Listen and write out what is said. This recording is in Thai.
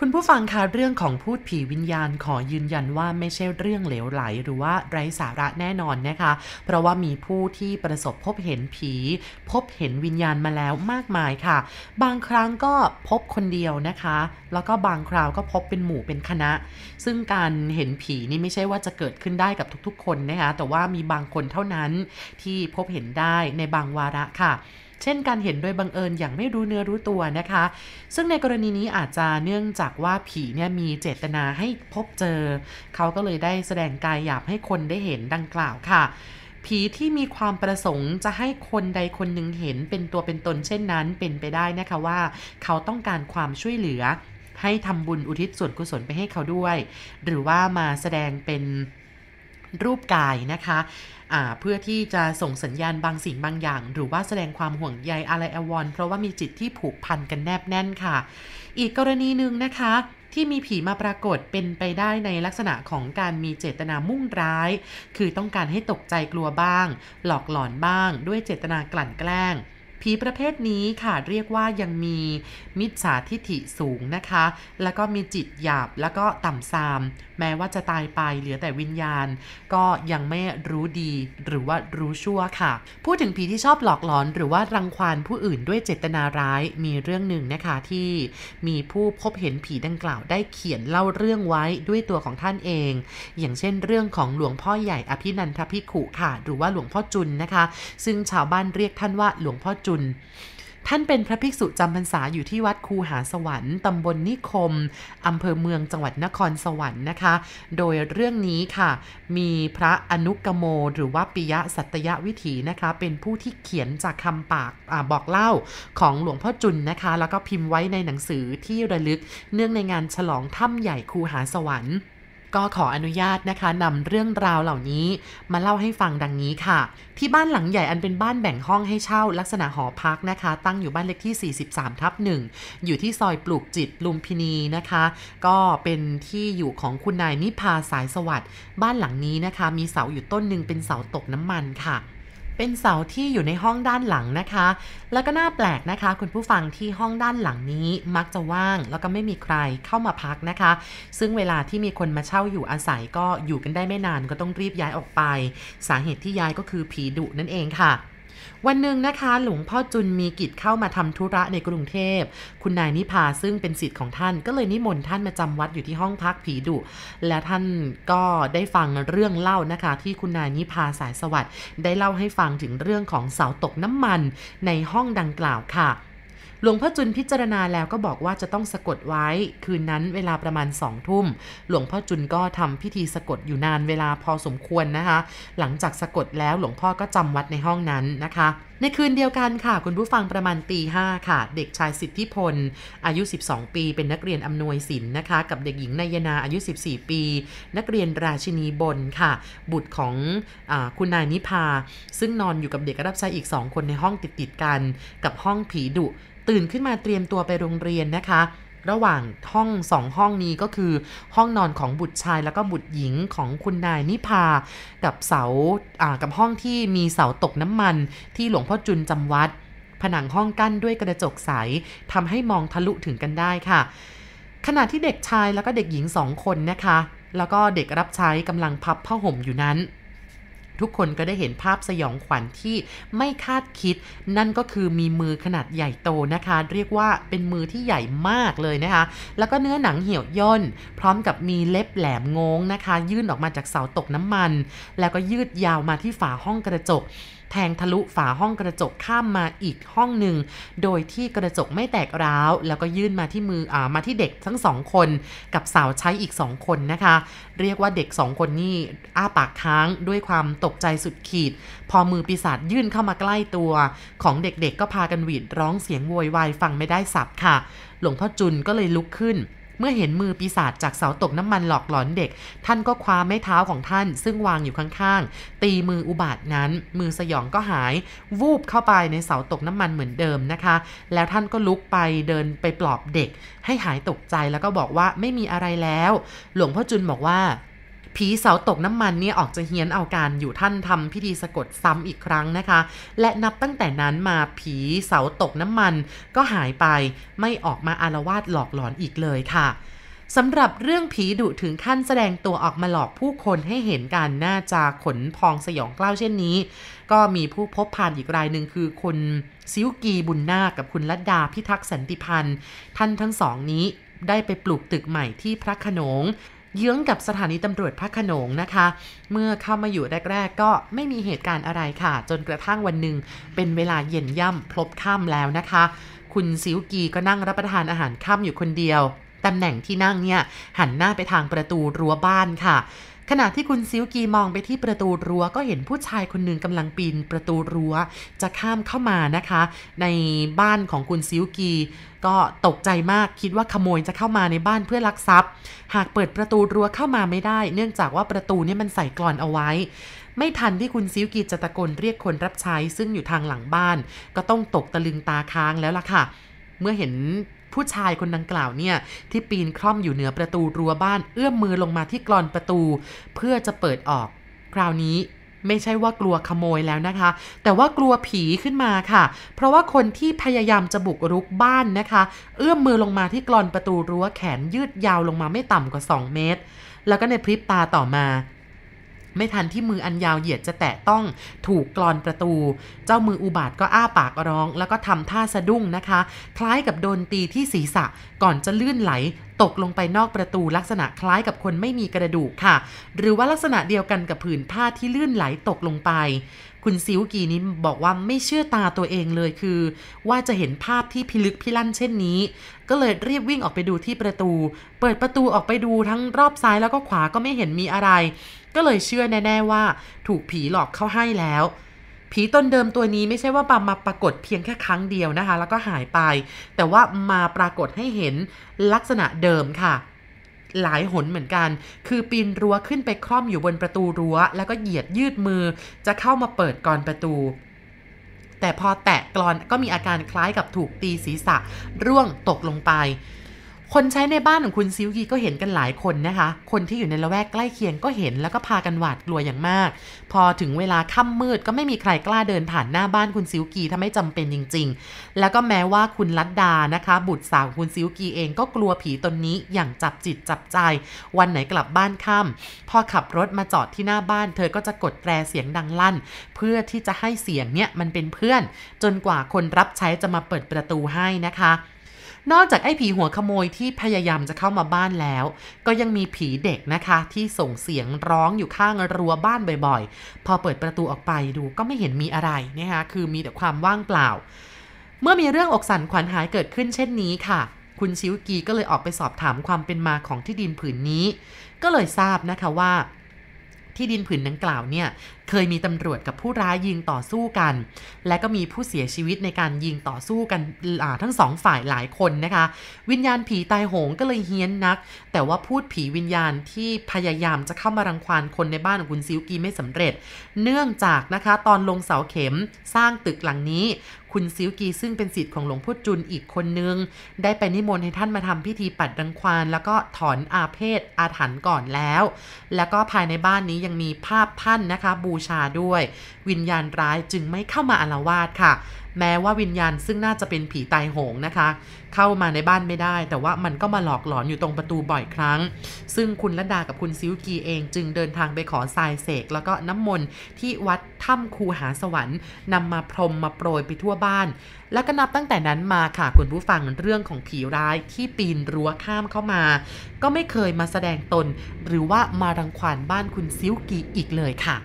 คุณผู้ฟังคะเรื่องของพูดผีวิญญาณขอยืนยันว่าไม่ใช่เรื่องเหลวไหลหรือว่าไร้สาระแน่นอนนะคะ เพราะว่ามีผู้ที่ประสบพบเห็นผี พบเห็นวิญญาณมาแล้วมากมายค่ะ บางครั้งก็พบคนเดียวนะคะ แล้วก็บางคราวก็พบเป็นหมู่เป็นคณะ ซึ่งการเห็นผีนี่ไม่ใช่ว่าจะเกิดขึ้นได้กับทุกๆ คนนะคะแต่ว่ามีบางคนเท่านั้นที่พบเห็นได้ในบางวาระค่ะ เช่นการเห็นโดยบังเอิญอย่างไม่รู้เนื้อรู้ตัวนะคะ ซึ่งในกรณีนี้อาจจะเนื่องจากว่าผีเนี่ยมีเจตนาให้พบเจอ เขาก็เลยได้แสดงกายหยาบให้คนได้เห็นดังกล่าวค่ะผีที่มีความประสงค์จะให้คนใดคนหนึ่งเห็นเป็นตัวเป็นตนเช่นนั้นเป็นไปได้นะคะว่า เขาต้องการความช่วยเหลือ ให้ทำบุญอุทิศส่วนกุศลไปให้เขาด้วย หรือว่ามาแสดงเป็น รูปกายนะคะเพื่อที่จะส่งสัญญาณบางสิ่งบางอย่าง หรือว่าแสดงความห่วงใยอะไรอววรเพราะว่ามีจิตที่ผูกพันกันแนบแน่นค่ะ อีกกรณีหนึ่งนะคะที่มีผีมาปรากฏเป็นไปได้ในลักษณะของการมีเจตนามุ่งร้าย คือต้องการให้ตกใจกลัวบ้าง หลอกหลอนบ้าง ด้วยเจตนากลั่นแกล้ง ผีประเภทนี้ค่ะเรียกว่ายังมีมิจฉาทิฐิสูงนะคะ แล้วก็มีจิตหยาบแล้วก็ต่ำซาม แม้ว่าจะตายไปเหลือแต่วิญญาณ ก็ยังไม่รู้ดีหรือว่ารู้ชั่วค่ะ พูดถึงผีที่ชอบหลอกหลอน หรือว่ารังควานผู้อื่นด้วยเจตนาร้ายมีเรื่องหนึ่งนะคะที่มีผู้พบเห็นผีดังกล่าวได้เขียนเล่าเรื่องไว้ด้วยตัวของท่านเอง อย่างเช่นเรื่องของหลวงพ่อใหญ่อภินันทภิกขุค่ะ หรือว่าหลวงพ่อจุนนะคะ ซึ่งชาวบ้านเรียกท่านว่าหลวงพ่อจุนท่านเป็นพระภิกษุจำพรรษาอยู่ที่วัดคูหาสวรรค์ตำบลนิคมอำเภอเมืองจังหวัดนครสวรรค์นะคะ โดยเรื่องนี้ค่ะ มีพระอนุกโม หรือว่าปิยะสัตยวิถีนะคะ เป็นผู้ที่เขียนจากคำปากอบอกเล่าของหลวงพ่อจุนนะคะ แล้วก็พิมพ์ไว้ในหนังสือที่ระลึกเนื่องในงานฉลองถ้ำใหญ่คูหาสวรรค์ ก็ขออนุญาตนะคะนำเรื่องราวเหล่านี้ มาเล่าให้ฟังดังนี้ค่ะ ที่บ้านหลังใหญ่อันเป็นบ้านแบ่งห้องให้เช่า ลักษณะหอพักนะคะ ตั้งอยู่บ้านเลขที่ 43ทับหนึ่งอยู่ที่ซอยปลูกจิตลุมพินีนะคะ ก็เป็นที่อยู่ของคุณนายนิพาสายสวัสดิ์บ้านหลังนี้นะคะ มีเสาอยู่ต้นหนึ่งเป็นเสาตกน้ำมันค่ะ เป็นเสาที่อยู่ในห้องด้านหลังนะคะ แล้วก็น่าแปลกนะคะ คุณผู้ฟังที่ห้องด้านหลังนี้มักจะว่าง แล้วก็ไม่มีใครเข้ามาพักนะคะ ซึ่งเวลาที่มีคนมาเช่าอยู่อาศัยก็อยู่กันได้ไม่นานก็ต้องรีบย้ายออกไป สาเหตุที่ย้ายก็คือผีดุนั่นเองค่ะ วันหนึ่งนะคะ หลวงพ่อจุนมีกิจเข้ามาทำธุระในกรุงเทพ คุณนายนิพาซึ่งเป็นศิษย์ของท่านก็เลยนิมนต์ท่านมาจำวัดอยู่ที่ห้องพักผีดุ และท่านก็ได้ฟังเรื่องเล่านะคะ ที่คุณนายนิพาสายสวัสดิ์ได้เล่าให้ฟังถึงเรื่องของเสาตกน้ำมันในห้องดังกล่าวค่ะ หลวงพ่อจุนพิจารณาแล้วก็บอกว่าจะต้องสะกดไว้ คืนนั้นเวลาประมาณสองทุ่ม หลวงพ่อจุนก็ทำพิธีสะกดอยู่นานเวลาพอสมควรนะคะ หลังจากสะกดแล้วหลวงพ่อก็จำวัดในห้องนั้นนะคะในคืนเดียวกันค่ะ คุณผู้ฟังประมาณตีห้าค่ะ เด็กชายสิทธิพล อายุ 12 ปี เป็นนักเรียนอำนวยศิลป์นะคะ กับเด็กหญิงนายนาอายุ 14 ปี นักเรียนราชินีบนค่ะ บุตรของอคุณนายนิพา ซึ่งนอนอยู่กับเด็กรับใช้อีก 2 คนในห้องติดๆกัน กับห้องผีดุ ตื่นขึ้นมาเตรียมตัวไปโรงเรียนนะคะ ระหว่างห้องสองห้องนี้ก็คือ ห้องนอนของบุตรชายแล้วก็บุตรหญิงของคุณนายนิพา กับเสากับห้องที่มีเสาตกน้ำมันที่หลวงพ่อจุนจำวัด ผนังห้องกั้นด้วยกระจกใสทำให้มองทะลุถึงกันได้ค่ะ ขณะที่เด็กชายแล้วก็เด็กหญิงสองคนนะคะ แล้วก็เด็กรับใช้กำลังพับผ้าห่มอยู่นั้น ทุกคนก็ได้เห็นภาพสยองขวัญที่ไม่คาดคิด นั่นก็คือมีมือขนาดใหญ่โตนะคะ เรียกว่าเป็นมือที่ใหญ่มากเลยนะคะ แล้วก็เนื้อหนังเหี่ยวย่น พร้อมกับมีเล็บแหลมงงนะคะ ยื่นออกมาจากเสาตกน้ำมัน แล้วก็ยืดยาวมาที่ฝาห้องกระจก แทงทะลุฝาห้องกระจกข้ามมาอีกห้องหนึ่ง โดยที่กระจกไม่แตกร้าว แล้วก็ยื่นมาที่มืออ่ามาที่เด็กทั้งสองคน กับสาวใช้อีกสองคนนะคะ เรียกว่าเด็กสองคนนี่อ้าปากค้างด้วยความตกใจสุดขีด พอมือปีศาจยื่นเข้ามาใกล้ตัว ของเด็กๆก็พากันหวีดร้องเสียงโวยวายฟังไม่ได้สับค่ะ หลวงพ่อจุนก็เลยลุกขึ้น เมื่อเห็นมือปีศาจจากเสาตกน้ำมันหลอกหลอนเด็ก ท่านก็คว้าไม้เท้าของท่าน ซึ่งวางอยู่ข้างๆ ตีมืออุบาทนั้น มือสยองก็หาย วูบเข้าไปในเสาตกน้ำมันเหมือนเดิมนะคะ แล้วท่านก็ลุกไปเดินไปปลอบเด็ก ให้หายตกใจแล้วก็บอกว่าไม่มีอะไรแล้ว หลวงพ่อจุนบอกว่า ผีเสาตกน้ำมันเนี่ยออกจะเฮี้ยนเอาการอยู่ท่านทำพิธีสะกดซ้ำอีกครั้งนะคะ และนับตั้งแต่นั้นมาผีเสาตกน้ำมันก็หายไปไม่ออกมาอารวาสหลอกหลอนอีกเลยค่ะสำหรับเรื่องผีดุถึงขั้นแสดงตัวออกมาหลอกผู้คนให้เห็นกันน่าจะขนพองสยองกล้าวเช่นนี้ ก็มีผู้พบผ่านอีกรายหนึ่งคือคุณซิวกีบุญนาคกับคุณลัดดาพิทักษ์สันติพันธ์ ท่านทั้งสองนี้ได้ไปปลูกตึกใหม่ที่พระขนง เยื้องกับสถานีตำรวจพระขนงนะคะ เมื่อเข้ามาอยู่แรก ๆ ก็ไม่มีเหตุการณ์อะไรค่ะ จนกระทั่งวันหนึ่งเป็นเวลาเย็นย่ำพลบค่ำแล้วนะคะ คุณซิวกีก็นั่งรับประทานอาหารค่ำอยู่คนเดียวตำแหน่งที่นั่งเนี่ยหันหน้าไปทางประตูรั้วบ้านค่ะ ขณะที่คุณซิวกีมองไปที่ประตูรั้วก็เห็นผู้ชายคนหนึ่งกำลังปีนประตูรั้วจะข้ามเข้ามานะคะ ในบ้านของคุณซิวกี ก็ตกใจมากคิดว่าขโมยจะเข้ามาในบ้านเพื่อลักทรัพย์ หากเปิดประตูรั้วเข้ามาไม่ได้ เนื่องจากว่าประตูนี่มันใส่กรอนเอาไว้ ไม่ทันที่คุณซิวกีจะตะโกนเรียกคนรับใช้ซึ่งอยู่ทางหลังบ้าน ก็ต้องตกตะลึงตาค้างแล้วล่ะค่ะ เมื่อเห็น ผู้ชายคนดังกล่าวเนี่ยที่ปีนคล่อมอยู่เหนือประตูรั้วบ้านเอื้อมมือลงมาที่กรอนประตู เพื่อจะเปิดออก คราวนี้ไม่ใช่ว่ากลัวขโมยแล้วนะคะ แต่ว่ากลัวผีขึ้นมาค่ะ เพราะว่าคนที่พยายามจะบุกรุกบ้านนะคะ เอื้อมมือลงมาที่กรอนประตูรั้วแขนยืดยาวลงมาไม่ต่ำกว่า 2 เมตร แล้วก็ในพริบตาต่อมา ไม่ทันที่มืออันยาวเหยียดจะแตะต้องถูกกรอนประตู เจ้ามืออุบาทก็อ้าปากร้อง แล้วก็ทำท่าสะดุ้งนะคะ คล้ายกับโดนตีที่ศีรษะก่อนจะลื่นไหล ตกลงไปนอกประตูลักษณะคล้ายกับคนไม่มีกระดูกค่ะ หรือว่าลักษณะเดียวกันกับผืนผ้าที่ลื่นไหลตกลงไป คุณซิวกีนี้บอกว่าไม่เชื่อตาตัวเองเลยคือ ว่าจะเห็นภาพที่พิลึกพิลั่นเช่นนี้ ก็เลยรีบวิ่งออกไปดูที่ประตู เปิดประตูออกไปดูทั้งรอบซ้ายแล้วก็ขวาก็ไม่เห็นมีอะไร ก็เลยเชื่อแน่ ๆว่า ถูกผีหลอกเข้าให้แล้ว ผีตนเดิมตัวนี้ไม่ใช่ว่าปามาปรากฏเพียงแค่ครั้งเดียวนะคะ แล้วก็หายไป แต่ว่ามาปรากฏให้เห็นลักษณะเดิมค่ะหลายหนเหมือนกัน คือปีนรั้วขึ้นไปคล่อมอยู่บนประตูรั้ว แล้วก็เหยียดยืดมือ จะเข้ามาเปิดกรอนประตู แต่พอแตะกรอนก็มีอาการคล้ายกับถูกตีศีรษะ ร่วงตกลงไป คนใช้ในบ้านของคุณซิวกีก็เห็นกันหลายคนนะคะ คนที่อยู่ในละแวกใกล้เคียงก็เห็นแล้วก็พากันหวาดกลัวอย่างมาก พอถึงเวลาค่ำมืดก็ไม่มีใครกล้าเดินผ่านหน้าบ้านคุณซิวกีถ้าไม่จำเป็นจริง ๆ แล้วก็แม้ว่าคุณลัดดานะคะ บุตรสาวคุณซิวกีเองก็กลัวผีตนนี้อย่างจับจิตจับใจ วันไหนกลับบ้านค่ำพอขับรถมาจอดที่หน้าบ้าน เธอก็จะกดแตรเสียงดังลั่น เพื่อที่จะให้เสียงเนี่ยมันเป็นเพื่อน จนกว่าคนรับใช้จะมาเปิดประตูให้นะคะ นอกจากไอ้ผีหัวขโมยที่พยายามจะเข้ามาบ้านแล้ว ก็ยังมีผีเด็กนะคะที่ส่งเสียงร้องอยู่ข้างรั้วบ้านบ่อยๆ พอเปิดประตูออกไปดูก็ไม่เห็นมีอะไรนะคะคือมีแต่ความว่างเปล่า เมื่อมีเรื่องอกสันขวัญหายเกิดขึ้นเช่นนี้ค่ะ คุณชิวกีก็เลยออกไปสอบถามความเป็นมาของที่ดินผืนนี้ ก็เลยทราบนะคะว่าที่ดินผืนดังกล่าวเนี่ยเคยมีตำรวจกับผู้ร้ายยิงต่อสู้กัน และก็มีผู้เสียชีวิตในการยิงต่อสู้กันทั้งสองฝ่ายหลายคนนะคะ วิญญาณผีตายโหงก็เลยเฮี้ยนนัก แต่ว่าพูดผีวิญญาณที่พยายามจะเข้ามารังควานคนในบ้านของคุณซิวกีไม่สำเร็จ เนื่องจากนะคะตอนลงเสาเข็มสร้างตึกหลังนี้คุณซิวกีซึ่งเป็นสิทธิ์ของหลวงพ่อจุนอีกคนนึง ได้ไปนิมนต์ให้ท่านมาทำพิธีปัดรังควาน แล้วก็ถอนอาเพศอาถรรพ์ก่อนแล้ว แล้วก็ภายในบ้านนี้ยังมีภาพท่านนะคะบูชาด้วย วิญญาณร้ายจึงไม่เข้ามาอารวาสค่ะ แม้ว่าวิญญาณซึ่งน่าจะเป็นผีตายโหงนะคะ เข้ามาในบ้านไม่ได้ แต่ว่ามันก็มาหลอกหลอนอยู่ตรงประตูบ่อยครั้ง ซึ่งคุณละดากับคุณซิวกีเอง จึงเดินทางไปขอทรายเสกแล้วก็น้ำมนต์ที่วัดถ้ำคูหาสวรรค์นำมาพรมมาโปรยไปทั่วบ้าน แล้วก็นับตั้งแต่นั้นมาค่ะคุณผู้ฟังเรื่องของผีร้ายที่ปีนรั้วข้ามเข้ามา ก็ไม่เคยมาแสดงตน หรือว่ามารังควานบ้านคุณซิวกีอีกเลยค่ะ